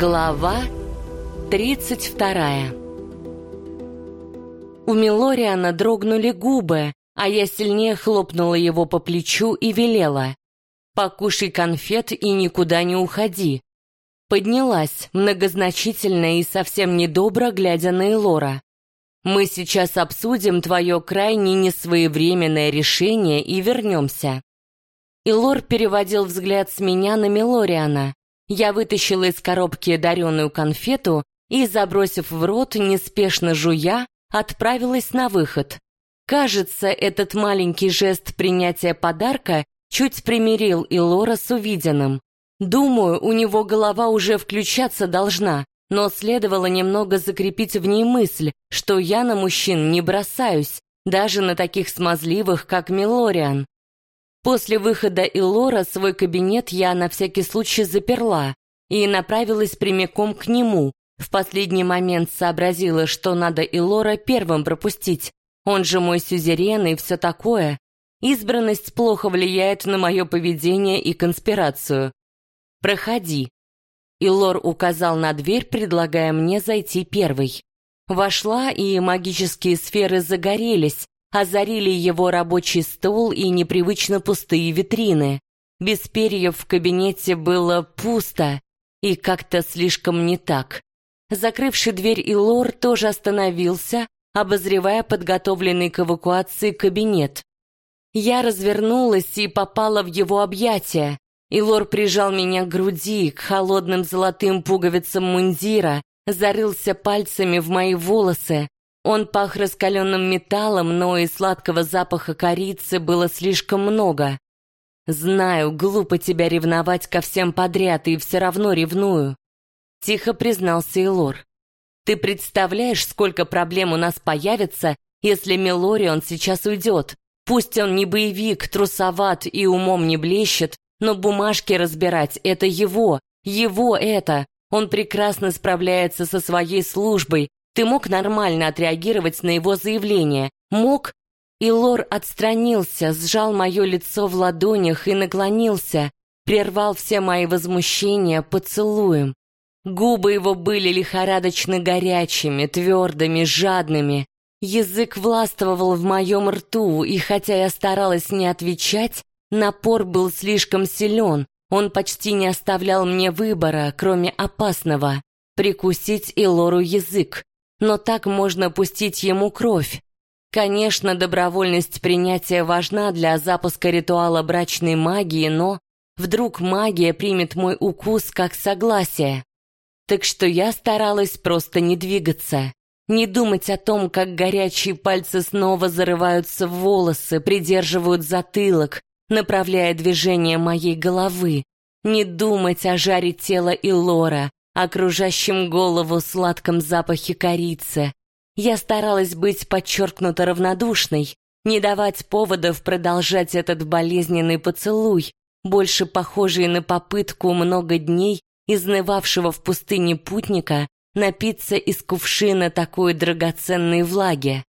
Глава 32 У Милориана дрогнули губы, а я сильнее хлопнула его по плечу и велела. «Покушай конфет и никуда не уходи». Поднялась, многозначительно и совсем недобро, глядя на Элора. «Мы сейчас обсудим твое крайне несвоевременное решение и вернемся». Илор переводил взгляд с меня на Милориана. Я вытащила из коробки дареную конфету и, забросив в рот, неспешно жуя, отправилась на выход. Кажется, этот маленький жест принятия подарка чуть примирил Илора с увиденным. Думаю, у него голова уже включаться должна, но следовало немного закрепить в ней мысль, что я на мужчин не бросаюсь, даже на таких смазливых, как Милориан. После выхода Илора свой кабинет я на всякий случай заперла и направилась прямиком к нему. В последний момент сообразила, что надо Илора первым пропустить. Он же мой сюзерен и все такое. Избранность плохо влияет на мое поведение и конспирацию. «Проходи». Илор указал на дверь, предлагая мне зайти первой. Вошла, и магические сферы загорелись, озарили его рабочий стол и непривычно пустые витрины. Без перьев в кабинете было пусто и как-то слишком не так. Закрывший дверь Илор тоже остановился, обозревая подготовленный к эвакуации кабинет. Я развернулась и попала в его объятия. Илор прижал меня к груди, к холодным золотым пуговицам мундира, зарылся пальцами в мои волосы, он пах раскаленным металлом, но и сладкого запаха корицы было слишком много. Знаю, глупо тебя ревновать ко всем подряд, и все равно ревную. Тихо признался Илор. Ты представляешь, сколько проблем у нас появится, если Мелорион сейчас уйдет? Пусть он не боевик, трусоват и умом не блещет, но бумажки разбирать — это его, его это. Он прекрасно справляется со своей службой, ты мог нормально отреагировать на его заявление. Мог? И Лор отстранился, сжал мое лицо в ладонях и наклонился, прервал все мои возмущения поцелуем. Губы его были лихорадочно горячими, твердыми, жадными. Язык властвовал в моем рту, и хотя я старалась не отвечать, напор был слишком силен. Он почти не оставлял мне выбора, кроме опасного — прикусить Илору язык но так можно пустить ему кровь. Конечно, добровольность принятия важна для запуска ритуала брачной магии, но вдруг магия примет мой укус как согласие. Так что я старалась просто не двигаться, не думать о том, как горячие пальцы снова зарываются в волосы, придерживают затылок, направляя движение моей головы, не думать о жаре тела Илора, окружающем голову сладком запахе корицы. Я старалась быть подчеркнуто равнодушной, не давать поводов продолжать этот болезненный поцелуй, больше похожий на попытку много дней изнывавшего в пустыне путника напиться из кувшина такой драгоценной влаги.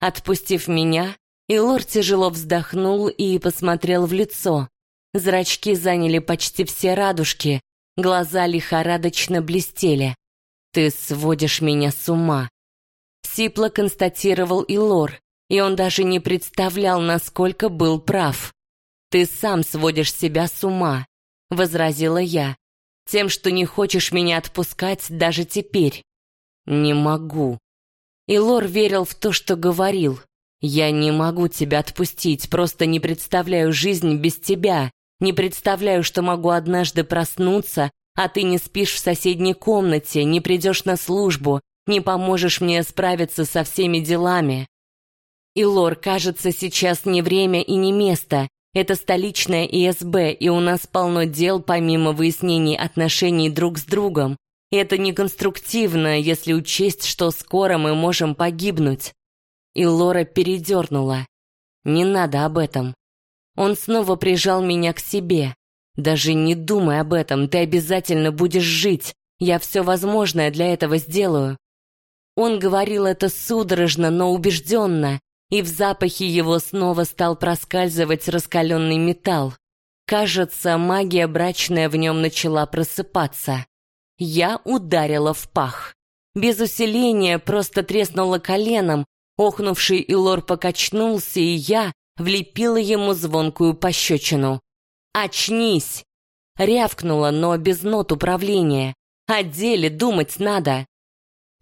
Отпустив меня, Илор тяжело вздохнул и посмотрел в лицо. Зрачки заняли почти все радужки, Глаза лихорадочно блестели. «Ты сводишь меня с ума!» Сипло констатировал и Лор, и он даже не представлял, насколько был прав. «Ты сам сводишь себя с ума», — возразила я, «тем, что не хочешь меня отпускать даже теперь». «Не могу». И Лор верил в то, что говорил. «Я не могу тебя отпустить, просто не представляю жизнь без тебя. Не представляю, что могу однажды проснуться, а ты не спишь в соседней комнате, не придешь на службу, не поможешь мне справиться со всеми делами. И Лор, кажется, сейчас не время и не место. Это столичная ИСБ, и у нас полно дел помимо выяснений отношений друг с другом. Это неконструктивно, если учесть, что скоро мы можем погибнуть. И Лора передернула. Не надо об этом. Он снова прижал меня к себе. «Даже не думай об этом, ты обязательно будешь жить. Я все возможное для этого сделаю». Он говорил это судорожно, но убежденно, и в запахе его снова стал проскальзывать раскаленный металл. Кажется, магия брачная в нем начала просыпаться. Я ударила в пах. Без усиления просто треснула коленом, охнувший Илор покачнулся, и я влепила ему звонкую пощечину. «Очнись!» Рявкнула, но без нот управления. О деле думать надо.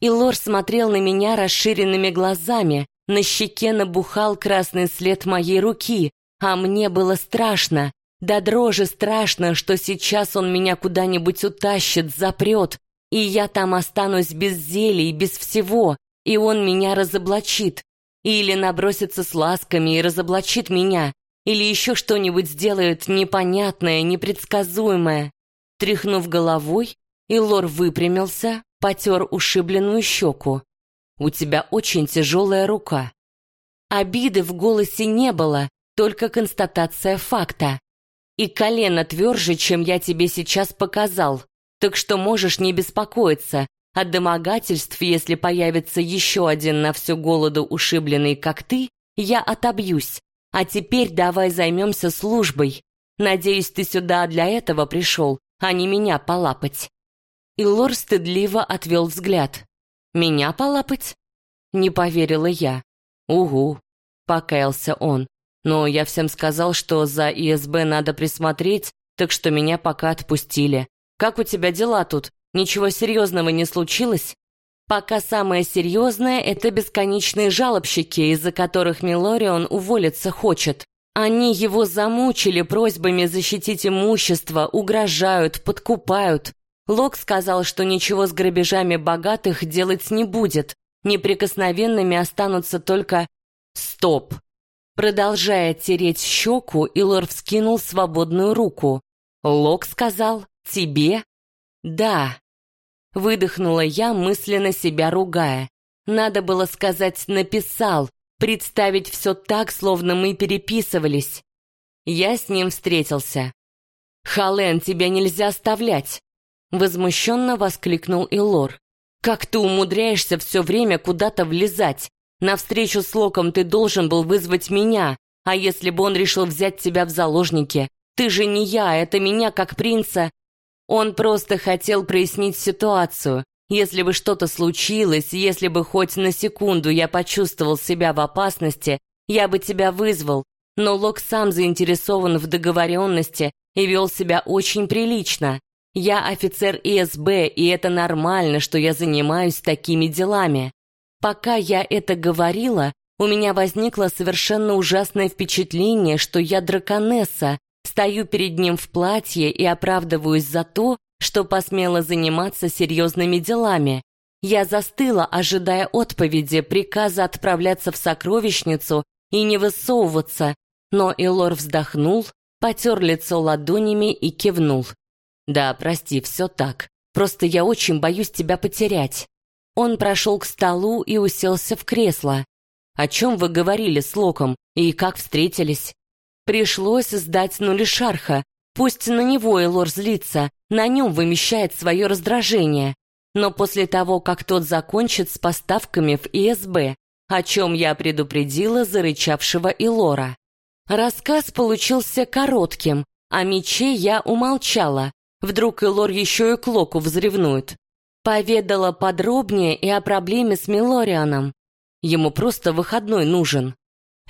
Илор смотрел на меня расширенными глазами, на щеке набухал красный след моей руки, а мне было страшно, да дрожи страшно, что сейчас он меня куда-нибудь утащит, запрет, и я там останусь без зелий, без всего, и он меня разоблачит. Или набросится с ласками и разоблачит меня, или еще что-нибудь сделает непонятное, непредсказуемое. Тряхнув головой, Илор выпрямился, потер ушибленную щеку. «У тебя очень тяжелая рука». Обиды в голосе не было, только констатация факта. И колено тверже, чем я тебе сейчас показал. Так что можешь не беспокоиться. От домогательств, если появится еще один на всю голоду ушибленный, как ты, я отобьюсь. А теперь давай займемся службой. Надеюсь, ты сюда для этого пришел, а не меня полапать». И Лор стыдливо отвел взгляд. «Меня полапать?» Не поверила я. «Угу», — покаялся он. «Но я всем сказал, что за ИСБ надо присмотреть, так что меня пока отпустили. Как у тебя дела тут? Ничего серьезного не случилось?» Пока самое серьезное — это бесконечные жалобщики, из-за которых Милорион уволиться хочет. Они его замучили просьбами защитить имущество, угрожают, подкупают. Лок сказал, что ничего с грабежами богатых делать не будет. Неприкосновенными останутся только... Стоп! Продолжая тереть щеку, Илор вскинул свободную руку. Лок сказал «Тебе?» «Да». Выдохнула я, мысленно себя ругая. Надо было сказать «написал», представить все так, словно мы переписывались. Я с ним встретился. «Хален, тебя нельзя оставлять!» Возмущенно воскликнул Илор. «Как ты умудряешься все время куда-то влезать? На встречу с Локом ты должен был вызвать меня, а если бы он решил взять тебя в заложники? Ты же не я, это меня как принца он просто хотел прояснить ситуацию. Если бы что-то случилось, если бы хоть на секунду я почувствовал себя в опасности, я бы тебя вызвал. Но Лок сам заинтересован в договоренности и вел себя очень прилично. Я офицер ИСБ, и это нормально, что я занимаюсь такими делами. Пока я это говорила, у меня возникло совершенно ужасное впечатление, что я драконесса, Стою перед ним в платье и оправдываюсь за то, что посмела заниматься серьезными делами. Я застыла, ожидая отповеди, приказа отправляться в сокровищницу и не высовываться, но Элор вздохнул, потер лицо ладонями и кивнул. «Да, прости, все так. Просто я очень боюсь тебя потерять». Он прошел к столу и уселся в кресло. «О чем вы говорили с Локом и как встретились?» Пришлось сдать нулишарха. Пусть на него Элор злится, на нем вымещает свое раздражение. Но после того, как тот закончит с поставками в ИСБ, о чем я предупредила зарычавшего Элора. Рассказ получился коротким, а мече я умолчала. Вдруг Элор еще и Клоку взревнует. Поведала подробнее и о проблеме с Милорианом. Ему просто выходной нужен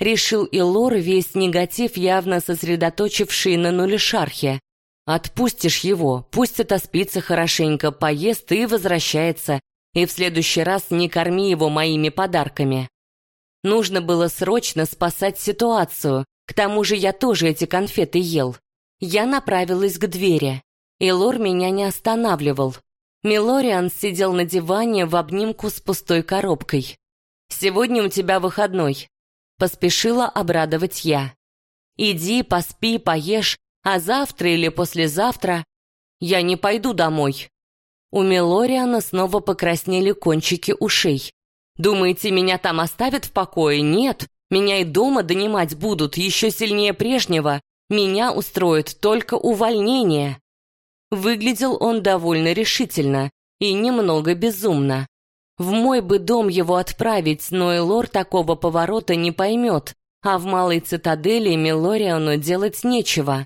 решил Илор весь негатив, явно сосредоточивший на нулешархе. Отпустишь его, пусть отоспится хорошенько, поест и возвращается, и в следующий раз не корми его моими подарками. Нужно было срочно спасать ситуацию, к тому же я тоже эти конфеты ел. Я направилась к двери. Илор меня не останавливал. Милориан сидел на диване в обнимку с пустой коробкой. «Сегодня у тебя выходной. Поспешила обрадовать я. «Иди, поспи, поешь, а завтра или послезавтра я не пойду домой». У Мелориана снова покраснели кончики ушей. «Думаете, меня там оставят в покое? Нет, меня и дома донимать будут еще сильнее прежнего. Меня устроит только увольнение». Выглядел он довольно решительно и немного безумно. В мой бы дом его отправить, но Элор такого поворота не поймет, а в малой цитадели Милориану делать нечего.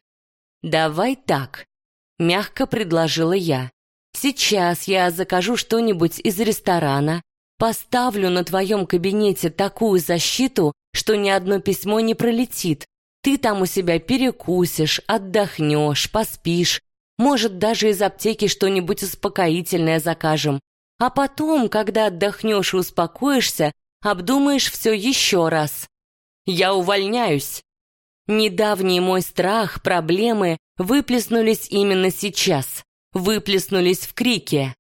«Давай так», — мягко предложила я. Сейчас я закажу что-нибудь из ресторана, поставлю на твоем кабинете такую защиту, что ни одно письмо не пролетит. Ты там у себя перекусишь, отдохнешь, поспишь. Может, даже из аптеки что-нибудь успокоительное закажем. А потом, когда отдохнешь и успокоишься, обдумаешь все еще раз. Я увольняюсь. Недавний мой страх, проблемы выплеснулись именно сейчас. Выплеснулись в крике.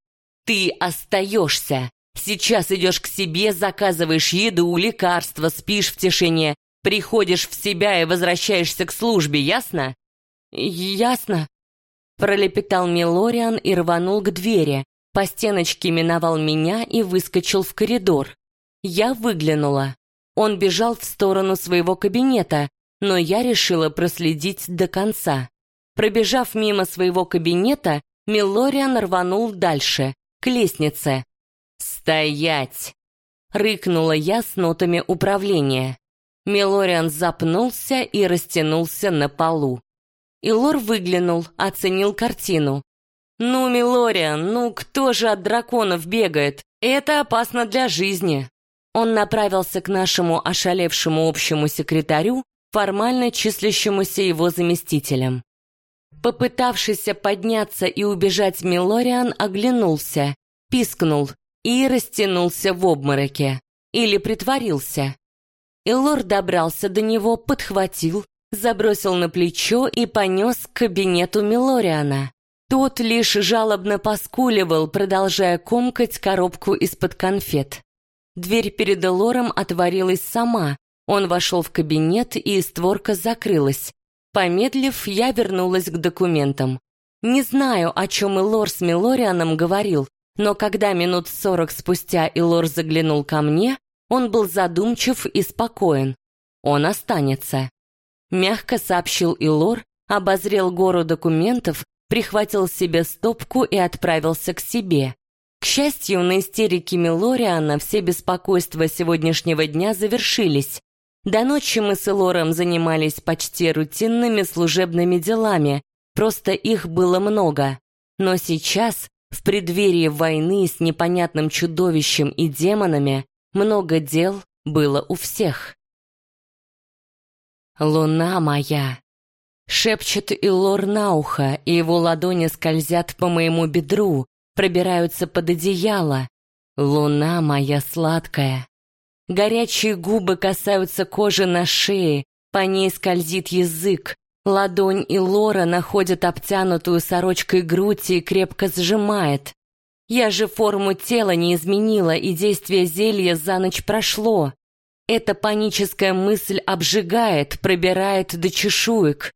Ты остаешься. Сейчас идешь к себе, заказываешь еду, лекарства, спишь в тишине, приходишь в себя и возвращаешься к службе, ясно? Ясно. Пролепетал Милориан и рванул к двери. По стеночке миновал меня и выскочил в коридор. Я выглянула. Он бежал в сторону своего кабинета, но я решила проследить до конца. Пробежав мимо своего кабинета, Милориан рванул дальше, к лестнице. «Стоять!» — рыкнула я с нотами управления. Милориан запнулся и растянулся на полу. Илор выглянул, оценил картину. «Ну, Милориан, ну кто же от драконов бегает? Это опасно для жизни!» Он направился к нашему ошалевшему общему секретарю, формально числящемуся его заместителем. Попытавшийся подняться и убежать Милориан оглянулся, пискнул и растянулся в обмороке. Или притворился. Илор добрался до него, подхватил, забросил на плечо и понес к кабинету Милориана. Тот лишь жалобно поскуливал, продолжая комкать коробку из-под конфет. Дверь перед Элором отворилась сама, он вошел в кабинет, и створка закрылась. Помедлив, я вернулась к документам. Не знаю, о чем Илор с Милорианом говорил, но когда минут сорок спустя Илор заглянул ко мне, он был задумчив и спокоен. Он останется. Мягко сообщил Илор, обозрел гору документов, прихватил себе стопку и отправился к себе. К счастью, на истерике Милориана все беспокойства сегодняшнего дня завершились. До ночи мы с Элором занимались почти рутинными служебными делами, просто их было много. Но сейчас, в преддверии войны с непонятным чудовищем и демонами, много дел было у всех. «Луна моя!» Шепчет Илор на ухо, и его ладони скользят по моему бедру, пробираются под одеяло. «Луна моя сладкая!» Горячие губы касаются кожи на шее, по ней скользит язык. Ладонь и Лора находят обтянутую сорочкой грудь и крепко сжимает. Я же форму тела не изменила, и действие зелья за ночь прошло. Эта паническая мысль обжигает, пробирает до чешуек.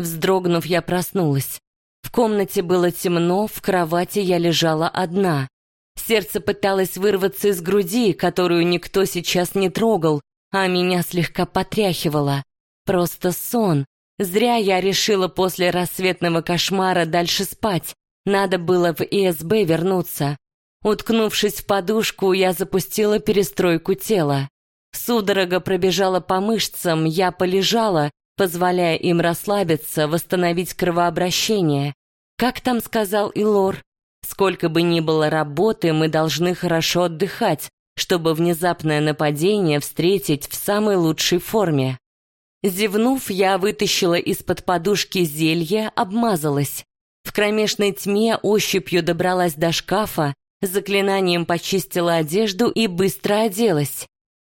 Вздрогнув, я проснулась. В комнате было темно, в кровати я лежала одна. Сердце пыталось вырваться из груди, которую никто сейчас не трогал, а меня слегка потряхивало. Просто сон. Зря я решила после рассветного кошмара дальше спать. Надо было в ИСБ вернуться. Уткнувшись в подушку, я запустила перестройку тела. Судорога пробежала по мышцам, я полежала, позволяя им расслабиться, восстановить кровообращение. Как там сказал Илор? Сколько бы ни было работы, мы должны хорошо отдыхать, чтобы внезапное нападение встретить в самой лучшей форме. Зевнув, я вытащила из-под подушки зелье, обмазалась. В кромешной тьме ощупью добралась до шкафа, заклинанием почистила одежду и быстро оделась.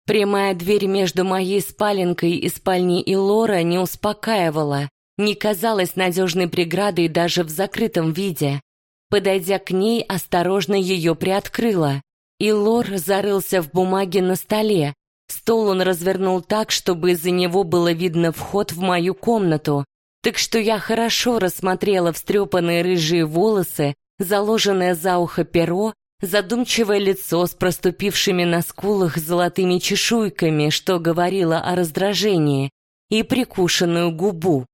Прямая дверь между моей спаленкой и спальней Илора не успокаивала, не казалась надежной преградой даже в закрытом виде. Подойдя к ней, осторожно ее приоткрыла. И Лор зарылся в бумаге на столе. Стол он развернул так, чтобы из-за него было видно вход в мою комнату. Так что я хорошо рассмотрела встрепанные рыжие волосы, заложенное за ухо перо, задумчивое лицо с проступившими на скулах золотыми чешуйками, что говорило о раздражении, и прикушенную губу.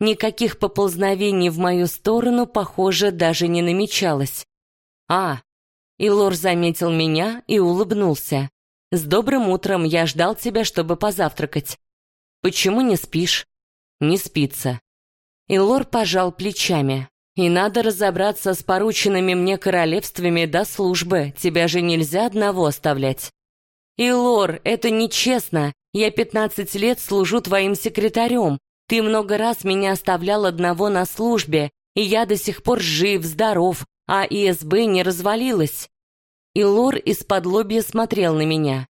Никаких поползновений в мою сторону, похоже, даже не намечалось. «А!» Илор заметил меня и улыбнулся. «С добрым утром я ждал тебя, чтобы позавтракать. Почему не спишь?» «Не спится». Илор пожал плечами. И надо разобраться с порученными мне королевствами до службы, тебя же нельзя одного оставлять. И, Лор, это нечестно, я 15 лет служу твоим секретарем, ты много раз меня оставлял одного на службе, и я до сих пор жив, здоров, а ИСБ не развалилась. И Лор из-под лобья смотрел на меня.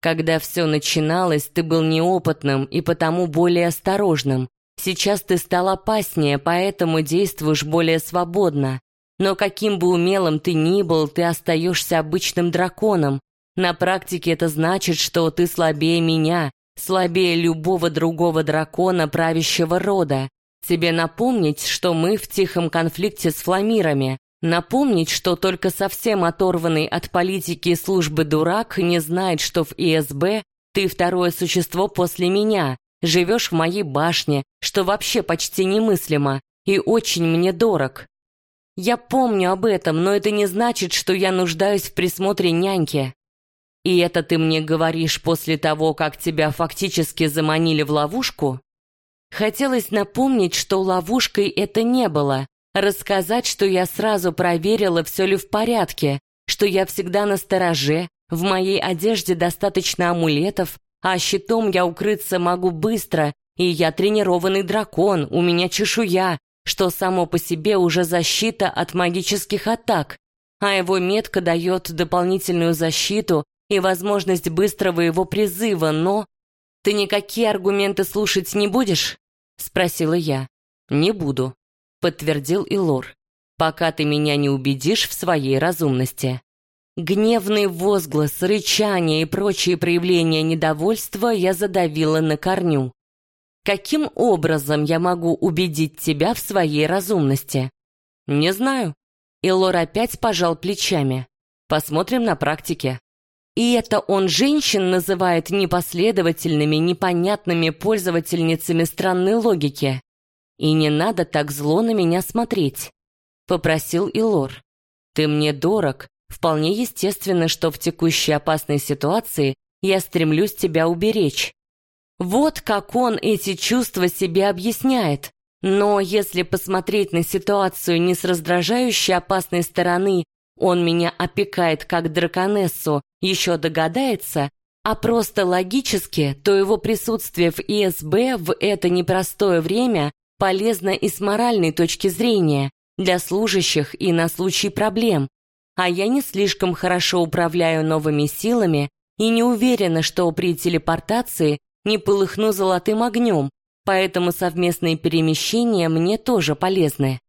Когда все начиналось, ты был неопытным и потому более осторожным. Сейчас ты стал опаснее, поэтому действуешь более свободно. Но каким бы умелым ты ни был, ты остаешься обычным драконом. На практике это значит, что ты слабее меня, слабее любого другого дракона правящего рода. Тебе напомнить, что мы в тихом конфликте с фламирами. Напомнить, что только совсем оторванный от политики и службы дурак не знает, что в ИСБ ты второе существо после меня, живешь в моей башне, что вообще почти немыслимо и очень мне дорог. Я помню об этом, но это не значит, что я нуждаюсь в присмотре няньки. И это ты мне говоришь после того, как тебя фактически заманили в ловушку? Хотелось напомнить, что ловушкой это не было, рассказать, что я сразу проверила, все ли в порядке, что я всегда на стороже, в моей одежде достаточно амулетов, а щитом я укрыться могу быстро, и я тренированный дракон, у меня чешуя, что само по себе уже защита от магических атак, а его метка дает дополнительную защиту и возможность быстрого его призыва, но... «Ты никакие аргументы слушать не будешь?» — спросила я. «Не буду», — подтвердил Илор, «пока ты меня не убедишь в своей разумности». Гневный возглас, рычание и прочие проявления недовольства я задавила на корню. Каким образом я могу убедить тебя в своей разумности? Не знаю. Илор опять пожал плечами. Посмотрим на практике. И это он женщин называет непоследовательными, непонятными пользовательницами странной логики. И не надо так зло на меня смотреть, попросил Илор. Ты мне дорог, вполне естественно, что в текущей опасной ситуации я стремлюсь тебя уберечь. Вот как он эти чувства себе объясняет. Но если посмотреть на ситуацию не с раздражающей опасной стороны, он меня опекает как драконессу, еще догадается, а просто логически, то его присутствие в ИСБ в это непростое время полезно и с моральной точки зрения, для служащих и на случай проблем. А я не слишком хорошо управляю новыми силами и не уверена, что при телепортации не полыхну золотым огнем, поэтому совместные перемещения мне тоже полезны.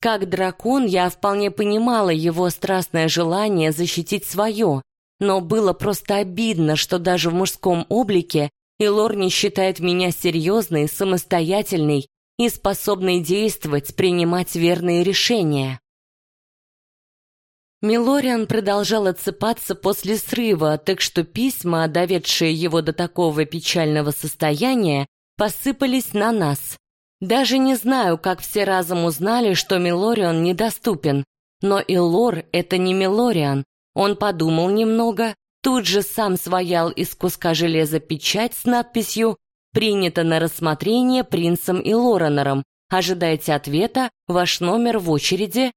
Как дракон я вполне понимала его страстное желание защитить свое, но было просто обидно, что даже в мужском облике Илор не считает меня серьезной, самостоятельной и способной действовать, принимать верные решения. Милориан продолжал отсыпаться после срыва, так что письма, доведшие его до такого печального состояния, посыпались на нас. Даже не знаю, как все разом узнали, что Милориан недоступен. Но Илор — это не Милориан. Он подумал немного, тут же сам своял из куска железа печать с надписью «Принято на рассмотрение принцем Илоранером. Ожидайте ответа, ваш номер в очереди».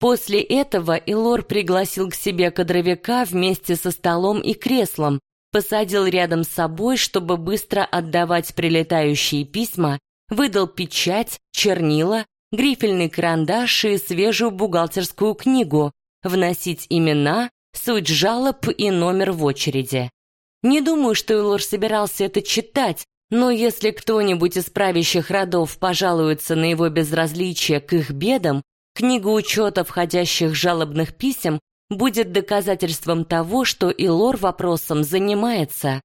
После этого Илор пригласил к себе кадровика вместе со столом и креслом, посадил рядом с собой, чтобы быстро отдавать прилетающие письма выдал печать, чернила, грифельный карандаш и свежую бухгалтерскую книгу, вносить имена, суть жалоб и номер в очереди. Не думаю, что Илор собирался это читать, но если кто-нибудь из правящих родов пожалуется на его безразличие к их бедам, книга учета входящих жалобных писем будет доказательством того, что Илор вопросом занимается.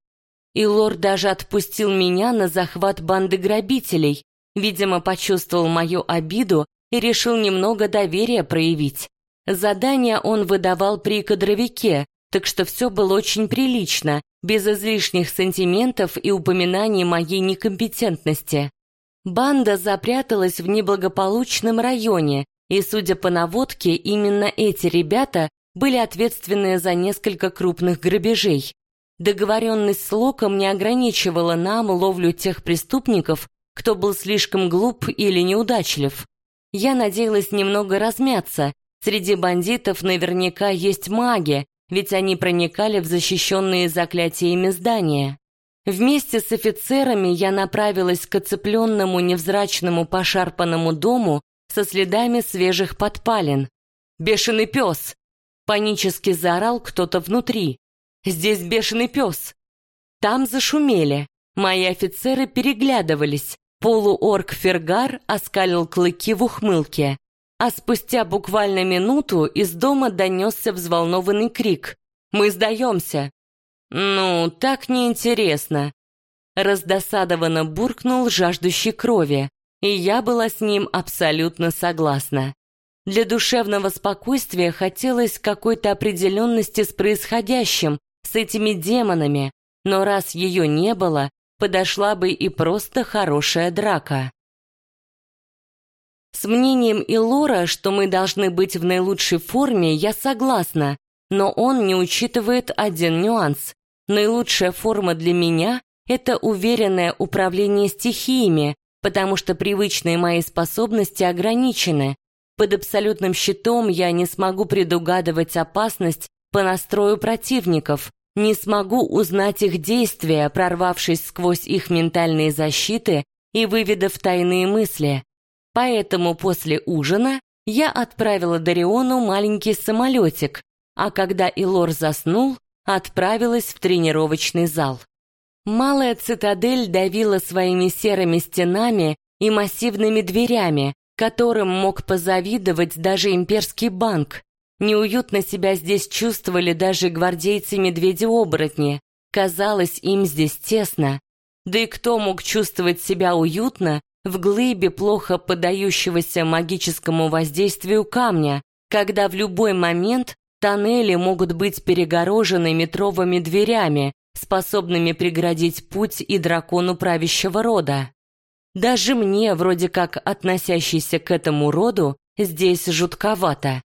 И лорд даже отпустил меня на захват банды грабителей, видимо, почувствовал мою обиду и решил немного доверия проявить. Задание он выдавал при кадровике, так что все было очень прилично, без излишних сантиментов и упоминаний моей некомпетентности. Банда запряталась в неблагополучном районе, и, судя по наводке, именно эти ребята были ответственны за несколько крупных грабежей. Договоренность с Локом не ограничивала нам ловлю тех преступников, кто был слишком глуп или неудачлив. Я надеялась немного размяться. Среди бандитов наверняка есть маги, ведь они проникали в защищенные заклятиями здания. Вместе с офицерами я направилась к оцепленному невзрачному пошарпанному дому со следами свежих подпалин. «Бешеный пес!» — панически заорал кто-то внутри. «Здесь бешеный пес!» Там зашумели. Мои офицеры переглядывались. Полуорг Фергар оскалил клыки в ухмылке. А спустя буквально минуту из дома донесся взволнованный крик. «Мы сдаемся!» «Ну, так неинтересно!» Раздосадованно буркнул жаждущий крови, и я была с ним абсолютно согласна. Для душевного спокойствия хотелось какой-то определенности с происходящим, с этими демонами, но раз ее не было, подошла бы и просто хорошая драка. С мнением Илора, что мы должны быть в наилучшей форме, я согласна, но он не учитывает один нюанс. Наилучшая форма для меня — это уверенное управление стихиями, потому что привычные мои способности ограничены. Под абсолютным щитом я не смогу предугадывать опасность по настрою противников, не смогу узнать их действия, прорвавшись сквозь их ментальные защиты и выведав тайные мысли. Поэтому после ужина я отправила Дариону маленький самолетик, а когда Илор заснул, отправилась в тренировочный зал. Малая цитадель давила своими серыми стенами и массивными дверями, которым мог позавидовать даже имперский банк. Неуютно себя здесь чувствовали даже гвардейцы-медведи-оборотни. Казалось, им здесь тесно. Да и кто мог чувствовать себя уютно в глыбе плохо поддающегося магическому воздействию камня, когда в любой момент тоннели могут быть перегорожены метровыми дверями, способными преградить путь и дракону правящего рода. Даже мне, вроде как относящийся к этому роду, здесь жутковато.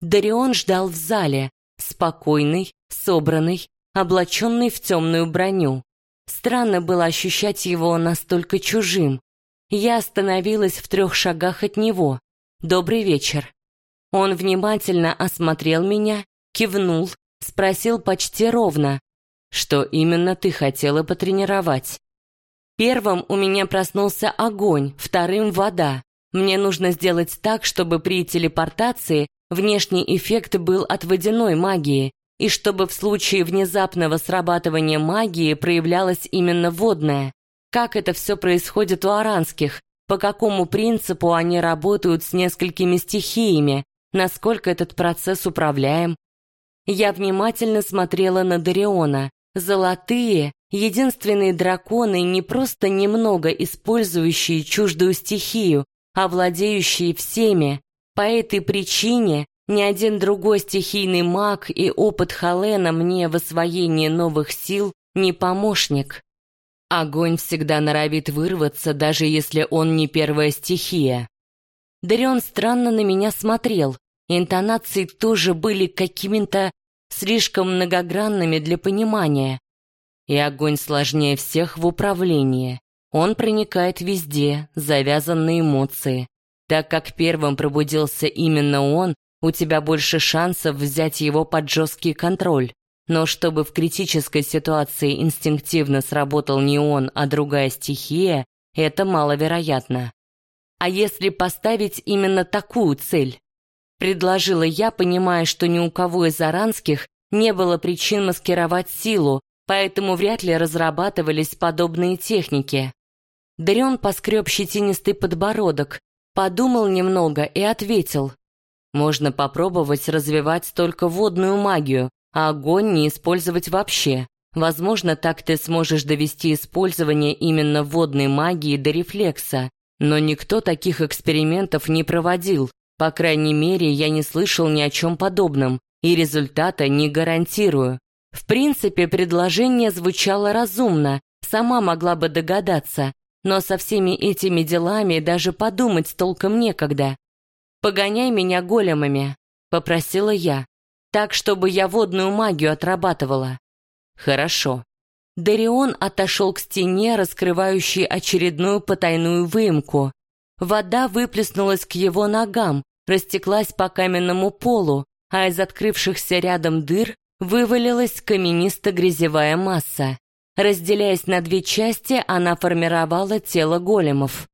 Дарион ждал в зале, спокойный, собранный, облаченный в темную броню. Странно было ощущать его настолько чужим. Я остановилась в трех шагах от него. «Добрый вечер». Он внимательно осмотрел меня, кивнул, спросил почти ровно, что именно ты хотела потренировать. Первым у меня проснулся огонь, вторым — вода. Мне нужно сделать так, чтобы при телепортации Внешний эффект был от водяной магии, и чтобы в случае внезапного срабатывания магии проявлялась именно водная. Как это все происходит у аранских, по какому принципу они работают с несколькими стихиями, насколько этот процесс управляем. Я внимательно смотрела на Дариона. Золотые, единственные драконы, не просто немного использующие чуждую стихию, а владеющие всеми, по этой причине ни один другой стихийный маг и опыт Халена мне в освоении новых сил не помощник. Огонь всегда норовит вырваться, даже если он не первая стихия. Дарион странно на меня смотрел. Интонации тоже были какими-то слишком многогранными для понимания. И огонь сложнее всех в управлении. Он проникает везде, завязан на эмоции. Так как первым пробудился именно он, у тебя больше шансов взять его под жесткий контроль. Но чтобы в критической ситуации инстинктивно сработал не он, а другая стихия, это маловероятно. А если поставить именно такую цель? Предложила я, понимая, что ни у кого из аранских не было причин маскировать силу, поэтому вряд ли разрабатывались подобные техники. Дарион поскреб щетинистый подбородок, Подумал немного и ответил. Можно попробовать развивать только водную магию, а огонь не использовать вообще. Возможно, так ты сможешь довести использование именно водной магии до рефлекса. Но никто таких экспериментов не проводил. По крайней мере, я не слышал ни о чем подобном, и результата не гарантирую. В принципе, предложение звучало разумно, сама могла бы догадаться, но со всеми этими делами даже подумать толком некогда. «Погоняй меня големами», — попросила я, так, чтобы я водную магию отрабатывала. «Хорошо». Дарион отошел к стене, раскрывающей очередную потайную выемку. Вода выплеснулась к его ногам, растеклась по каменному полу, а из открывшихся рядом дыр вывалилась каменисто-грязевая масса. Разделяясь на две части, она формировала тело големов.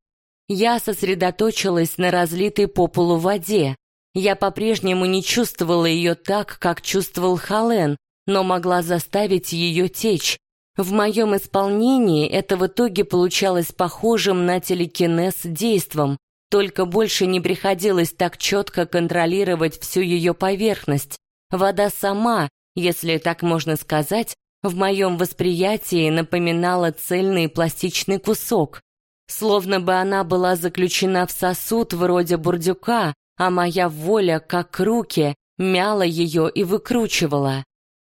Я сосредоточилась на разлитой по полу воде. Я по-прежнему не чувствовала ее так, как чувствовал Хален, но могла заставить ее течь. В моем исполнении это в итоге получалось похожим на телекинез действом, только больше не приходилось так четко контролировать всю ее поверхность. Вода сама, если так можно сказать, в моем восприятии напоминала цельный пластичный кусок. Словно бы она была заключена в сосуд вроде бурдюка, а моя воля, как руки, мяла ее и выкручивала.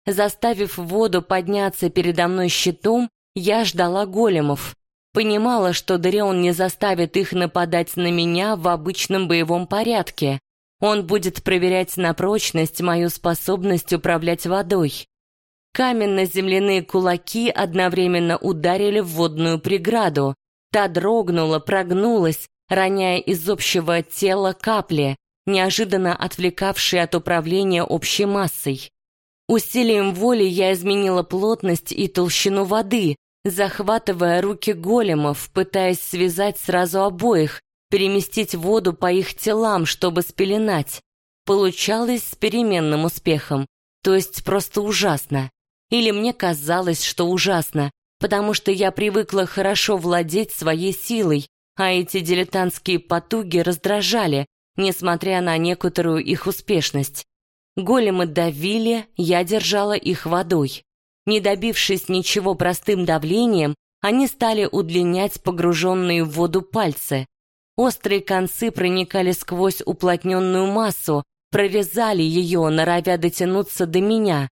Заставив воду подняться передо мной щитом, я ждала големов. Понимала, что Дарион не заставит их нападать на меня в обычном боевом порядке. Он будет проверять на прочность мою способность управлять водой. Каменно-земляные кулаки одновременно ударили в водную преграду. Та дрогнула, прогнулась, роняя из общего тела капли, неожиданно отвлекавшие от управления общей массой. Усилием воли я изменила плотность и толщину воды, захватывая руки големов, пытаясь связать сразу обоих, переместить воду по их телам, чтобы спеленать. Получалось с переменным успехом, то есть просто ужасно. Или мне казалось, что ужасно, потому что я привыкла хорошо владеть своей силой, а эти дилетантские потуги раздражали, несмотря на некоторую их успешность. Големы давили, я держала их водой. Не добившись ничего простым давлением, они стали удлинять погруженные в воду пальцы. Острые концы проникали сквозь уплотненную массу, провязали ее, норовя дотянуться до меня.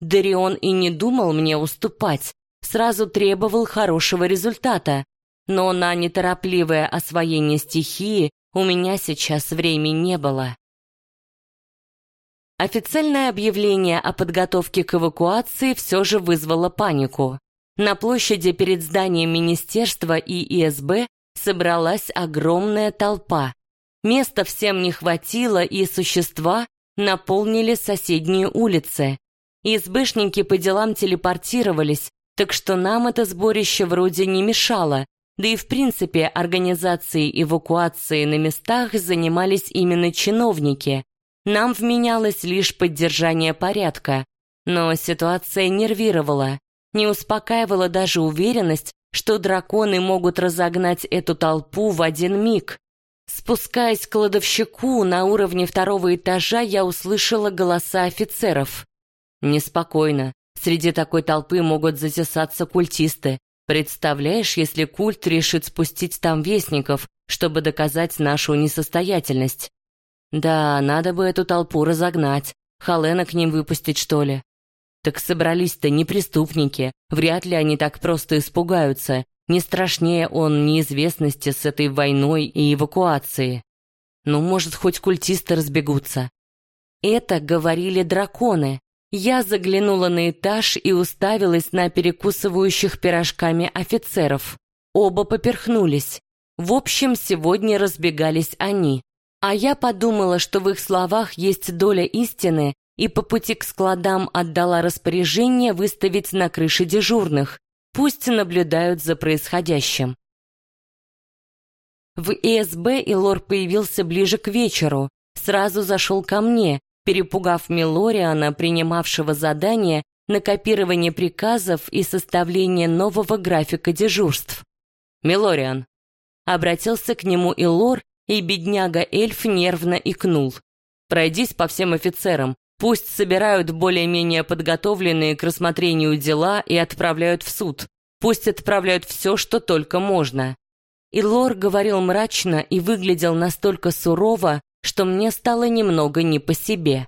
Дарион и не думал мне уступать, сразу требовал хорошего результата. Но на неторопливое освоение стихии у меня сейчас времени не было. Официальное объявление о подготовке к эвакуации все же вызвало панику. На площади перед зданием министерства и ИСБ собралась огромная толпа. Места всем не хватило, и существа наполнили соседние улицы. ИСБшники по делам телепортировались, так что нам это сборище вроде не мешало, да и в принципе организацией эвакуации на местах занимались именно чиновники – нам вменялось лишь поддержание порядка, но ситуация нервировала, не успокаивала даже уверенность, что драконы могут разогнать эту толпу в один миг. Спускаясь к кладовщику на уровне второго этажа, я услышала голоса офицеров. «Неспокойно. Среди такой толпы могут затесаться культисты. Представляешь, если культ решит спустить там вестников, чтобы доказать нашу несостоятельность?» Да, надо бы эту толпу разогнать, Халена к ним выпустить, что ли. Так собрались-то не преступники, вряд ли они так просто испугаются. Не страшнее он неизвестности с этой войной и эвакуацией. Ну, может, хоть культисты разбегутся. Это говорили драконы. Я заглянула на этаж и уставилась на перекусывающих пирожками офицеров. Оба поперхнулись. В общем, сегодня разбегались они. А я подумала, что в их словах есть доля истины, и по пути к складам отдала распоряжение выставить на крыше дежурных. Пусть наблюдают за происходящим. В ИСБ Илор появился ближе к вечеру, сразу зашел ко мне, перепугав Милориана, принимавшего задание на копирование приказов и составление нового графика дежурств. «Милориан», — обратился к нему Илор, и бедняга-эльф нервно икнул. «Пройдись по всем офицерам, пусть собирают более-менее подготовленные к рассмотрению дела и отправляют в суд. Пусть отправляют все, что только можно». И Лор говорил мрачно и выглядел настолько сурово, что мне стало немного не по себе.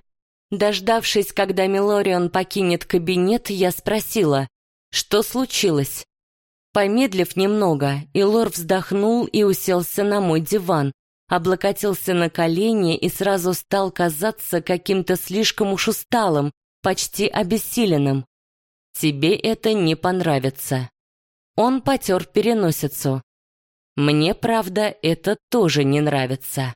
Дождавшись, когда Милорион покинет кабинет, я спросила, что случилось? Помедлив немного, Илор вздохнул и уселся на мой диван, облокотился на колени и сразу стал казаться каким-то слишком уж усталым, почти обессиленным. «Тебе это не понравится». Он потер переносицу. Мне, правда, это тоже не нравится.